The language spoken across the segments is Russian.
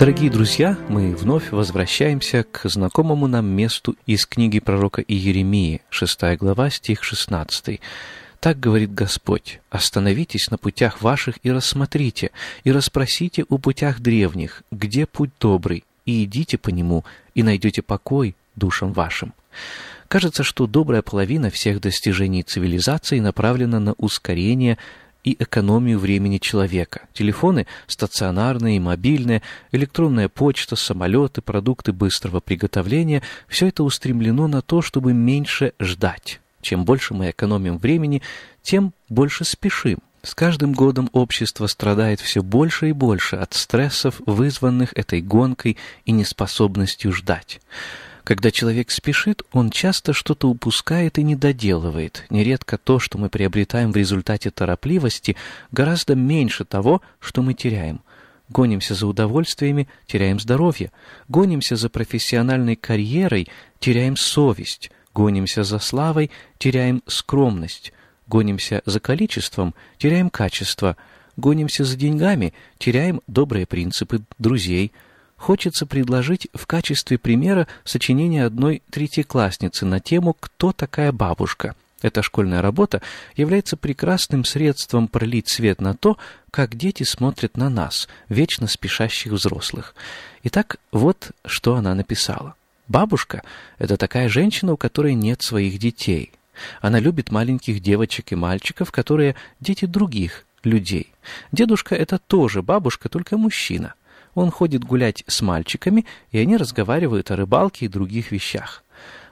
Дорогие друзья, мы вновь возвращаемся к знакомому нам месту из книги пророка Иеремии, 6 глава, стих 16. Так говорит Господь, «Остановитесь на путях ваших и рассмотрите, и расспросите у путях древних, где путь добрый, и идите по нему, и найдете покой душам вашим». Кажется, что добрая половина всех достижений цивилизации направлена на ускорение и экономию времени человека. Телефоны стационарные и мобильные, электронная почта, самолеты, продукты быстрого приготовления – все это устремлено на то, чтобы меньше ждать. Чем больше мы экономим времени, тем больше спешим. С каждым годом общество страдает все больше и больше от стрессов, вызванных этой гонкой и неспособностью ждать. Когда человек спешит, он часто что-то упускает и не доделывает. Нередко то, что мы приобретаем в результате торопливости, гораздо меньше того, что мы теряем. Гонимся за удовольствиями, теряем здоровье. Гонимся за профессиональной карьерой, теряем совесть. Гонимся за славой, теряем скромность. Гонимся за количеством, теряем качество. Гонимся за деньгами, теряем добрые принципы друзей – хочется предложить в качестве примера сочинение одной третьеклассницы на тему «Кто такая бабушка?». Эта школьная работа является прекрасным средством пролить свет на то, как дети смотрят на нас, вечно спешащих взрослых. Итак, вот что она написала. Бабушка — это такая женщина, у которой нет своих детей. Она любит маленьких девочек и мальчиков, которые дети других людей. Дедушка — это тоже бабушка, только мужчина. Он ходит гулять с мальчиками, и они разговаривают о рыбалке и других вещах.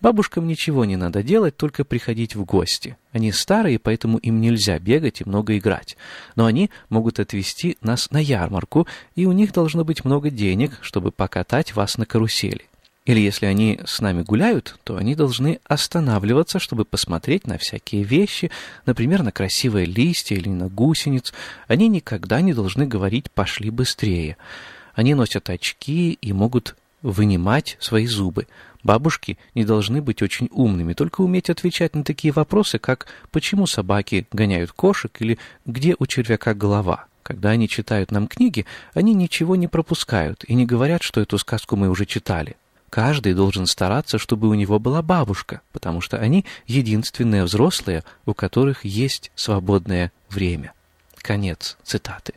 Бабушкам ничего не надо делать, только приходить в гости. Они старые, поэтому им нельзя бегать и много играть. Но они могут отвезти нас на ярмарку, и у них должно быть много денег, чтобы покатать вас на карусели. Или если они с нами гуляют, то они должны останавливаться, чтобы посмотреть на всякие вещи, например, на красивые листья или на гусениц. Они никогда не должны говорить «пошли быстрее». Они носят очки и могут вынимать свои зубы. Бабушки не должны быть очень умными, только уметь отвечать на такие вопросы, как «почему собаки гоняют кошек» или «где у червяка голова?». Когда они читают нам книги, они ничего не пропускают и не говорят, что эту сказку мы уже читали. Каждый должен стараться, чтобы у него была бабушка, потому что они единственные взрослые, у которых есть свободное время. Конец цитаты.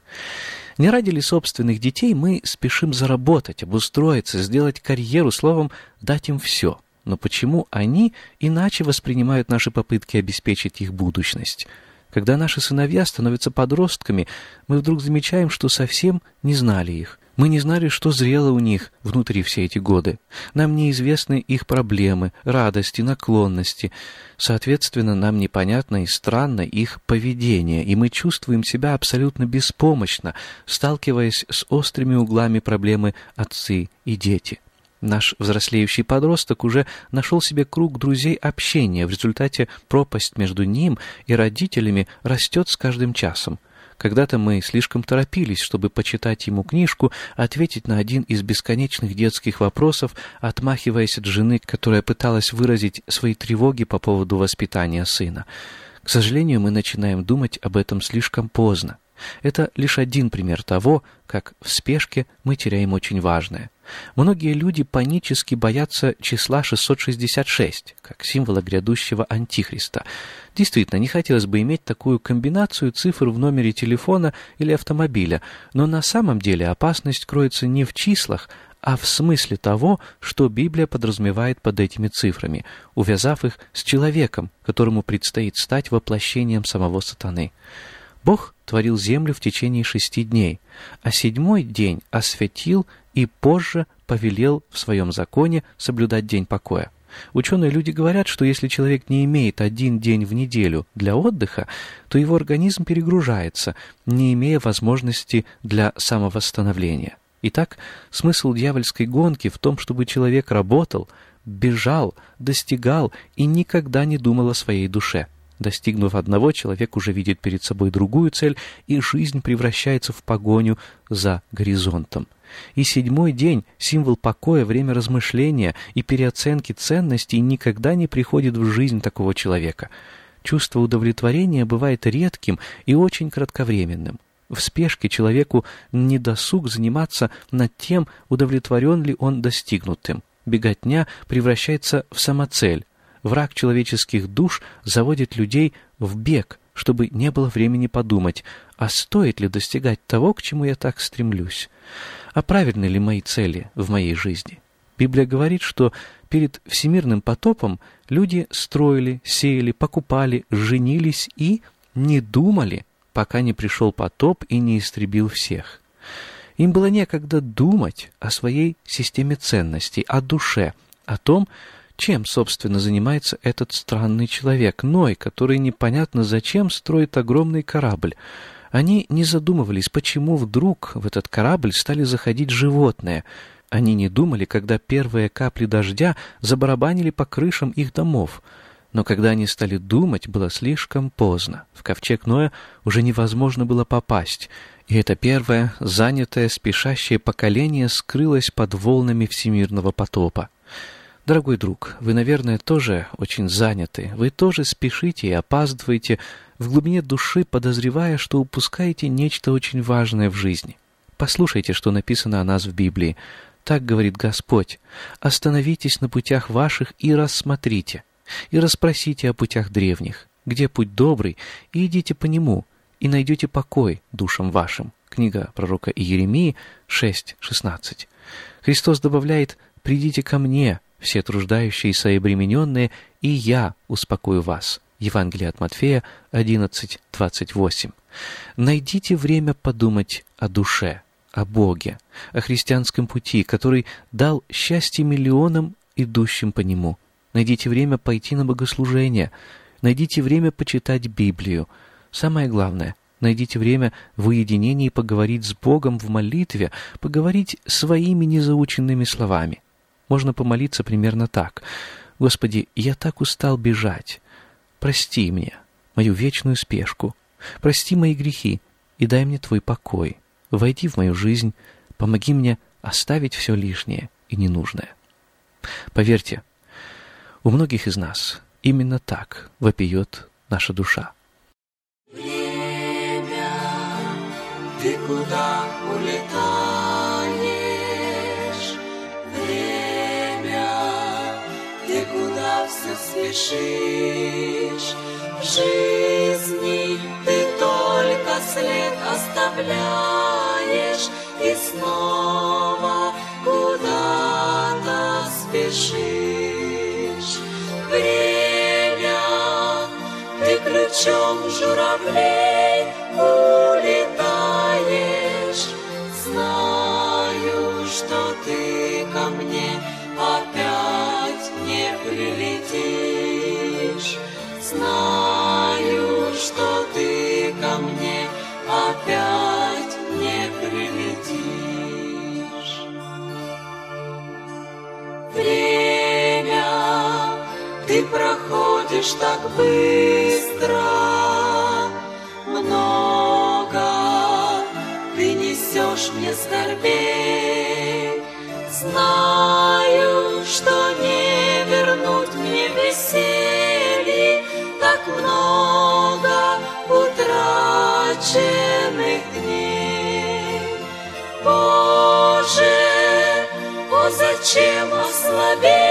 Не ради ли собственных детей мы спешим заработать, обустроиться, сделать карьеру, словом, дать им все. Но почему они иначе воспринимают наши попытки обеспечить их будущность? Когда наши сыновья становятся подростками, мы вдруг замечаем, что совсем не знали их. Мы не знали, что зрело у них внутри все эти годы. Нам неизвестны их проблемы, радости, наклонности. Соответственно, нам непонятно и странно их поведение, и мы чувствуем себя абсолютно беспомощно, сталкиваясь с острыми углами проблемы отцы и дети. Наш взрослеющий подросток уже нашел себе круг друзей общения. В результате пропасть между ним и родителями растет с каждым часом. Когда-то мы слишком торопились, чтобы почитать ему книжку, ответить на один из бесконечных детских вопросов, отмахиваясь от жены, которая пыталась выразить свои тревоги по поводу воспитания сына. К сожалению, мы начинаем думать об этом слишком поздно. Это лишь один пример того, как в спешке мы теряем очень важное. Многие люди панически боятся числа 666, как символа грядущего антихриста. Действительно, не хотелось бы иметь такую комбинацию цифр в номере телефона или автомобиля, но на самом деле опасность кроется не в числах, а в смысле того, что Библия подразумевает под этими цифрами, увязав их с человеком, которому предстоит стать воплощением самого сатаны. Бог творил землю в течение шести дней, а седьмой день осветил и позже повелел в своем законе соблюдать день покоя. Ученые люди говорят, что если человек не имеет один день в неделю для отдыха, то его организм перегружается, не имея возможности для самовосстановления. Итак, смысл дьявольской гонки в том, чтобы человек работал, бежал, достигал и никогда не думал о своей душе. Достигнув одного, человек уже видит перед собой другую цель, и жизнь превращается в погоню за горизонтом. И седьмой день, символ покоя, время размышления и переоценки ценностей, никогда не приходит в жизнь такого человека. Чувство удовлетворения бывает редким и очень кратковременным. В спешке человеку не досуг заниматься над тем, удовлетворен ли он достигнутым. Беготня превращается в самоцель. Враг человеческих душ заводит людей в бег, чтобы не было времени подумать, а стоит ли достигать того, к чему я так стремлюсь? А правильны ли мои цели в моей жизни? Библия говорит, что перед всемирным потопом люди строили, сеяли, покупали, женились и не думали пока не пришел потоп и не истребил всех. Им было некогда думать о своей системе ценностей, о душе, о том, чем, собственно, занимается этот странный человек, Ной, который непонятно зачем строит огромный корабль. Они не задумывались, почему вдруг в этот корабль стали заходить животные. Они не думали, когда первые капли дождя забарабанили по крышам их домов — но когда они стали думать, было слишком поздно. В ковчег Ноя уже невозможно было попасть, и это первое, занятое, спешащее поколение скрылось под волнами всемирного потопа. Дорогой друг, вы, наверное, тоже очень заняты, вы тоже спешите и опаздываете, в глубине души подозревая, что упускаете нечто очень важное в жизни. Послушайте, что написано о нас в Библии. Так говорит Господь. «Остановитесь на путях ваших и рассмотрите» и расспросите о путях древних, где путь добрый, и идите по нему, и найдете покой душам вашим». Книга пророка Иеремии 6.16. Христос добавляет «Придите ко мне, все труждающиеся и обремененные, и я успокою вас». Евангелие от Матфея 11.28. Найдите время подумать о душе, о Боге, о христианском пути, который дал счастье миллионам, идущим по нему. Найдите время пойти на богослужение. Найдите время почитать Библию. Самое главное, найдите время в уединении поговорить с Богом в молитве, поговорить своими незаученными словами. Можно помолиться примерно так. «Господи, я так устал бежать. Прости мне мою вечную спешку. Прости мои грехи и дай мне Твой покой. Войди в мою жизнь, помоги мне оставить все лишнее и ненужное». Поверьте, у многих из нас именно так вопиет наша душа. Время, ты куда улетаешь? Спешишь? В жизни ты только след оставляешь и снова куда-то спешишь время Ты ключом журавлей проходишь так быстро, много ты несешь мне скорбей. Знаю, что не вернуть мне веселье так много утраченных дней. Боже, о зачем ослабеть?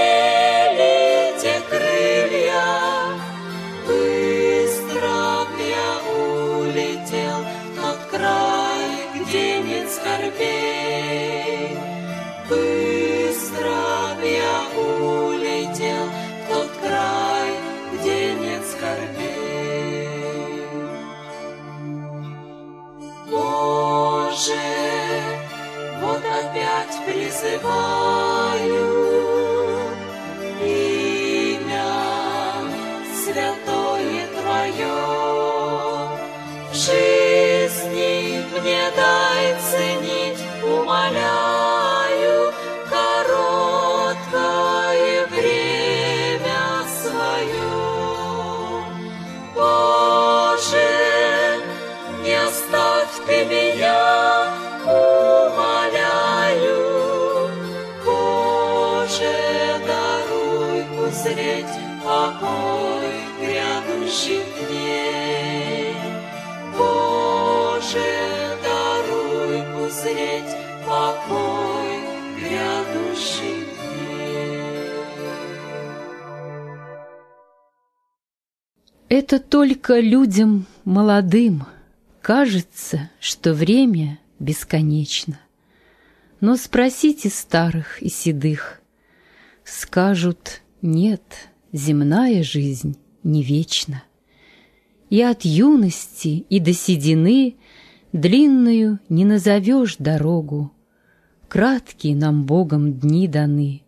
Узреть покой грядущих дней. Боже, даруй узреть покой грядущих дней. Это только людям молодым кажется, что время бесконечно. Но спросите старых и седых, скажут нет, земная жизнь не вечна. И от юности и до седины длинную не назовешь дорогу. Краткие нам Богом дни даны,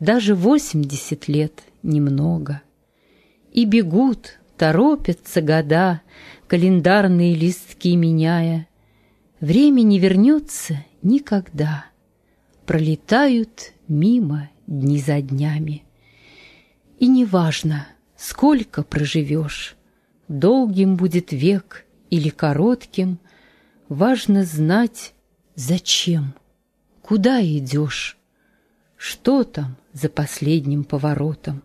даже восемьдесят лет немного. И бегут, торопятся года, календарные листки меняя. Время не вернется никогда. Пролетают мимо дни за днями. И неважно, сколько проживешь, долгим будет век или коротким, важно знать, зачем, куда идешь, что там за последним поворотом.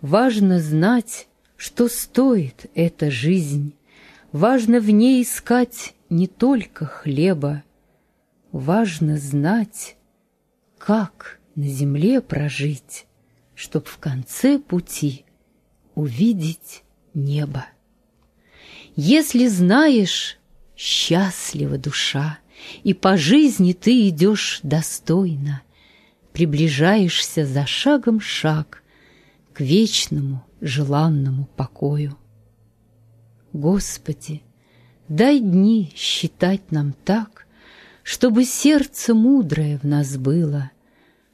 Важно знать, что стоит эта жизнь, важно в ней искать не только хлеба, важно знать, как на земле прожить, чтоб в конце пути увидеть небо. Если знаешь, счастлива душа, и по жизни ты идешь достойно, приближаешься за шагом шаг к вечному желанному покою. Господи, дай дни считать нам так, чтобы сердце мудрое в нас было,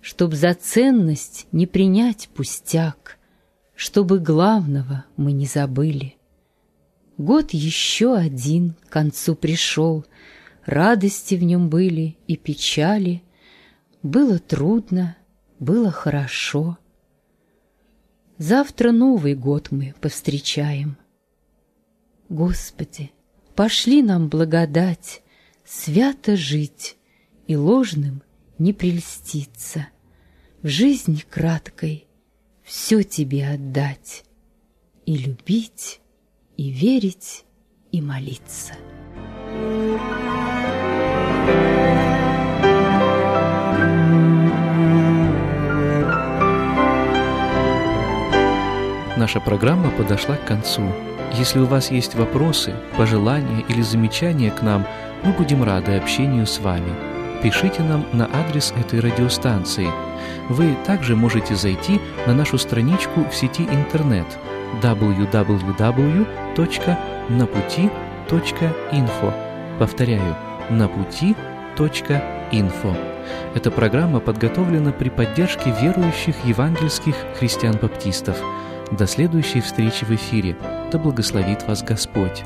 чтоб за ценность не принять пустяк, чтобы главного мы не забыли. Год еще один к концу пришел, радости в нем были и печали, было трудно, было хорошо. Завтра Новый год мы повстречаем. Господи, пошли нам благодать, свято жить и ложным не прельститься, в жизни краткой все тебе отдать, и любить, и верить, и молиться. Наша программа подошла к концу. Если у вас есть вопросы, пожелания или замечания к нам, мы будем рады общению с вами. Пишите нам на адрес этой радиостанции. Вы также можете зайти на нашу страничку в сети интернет www.naputi.info. Повторяю, naputi.info. Эта программа подготовлена при поддержке верующих евангельских христиан-баптистов. До следующей встречи в эфире. Да благословит вас Господь.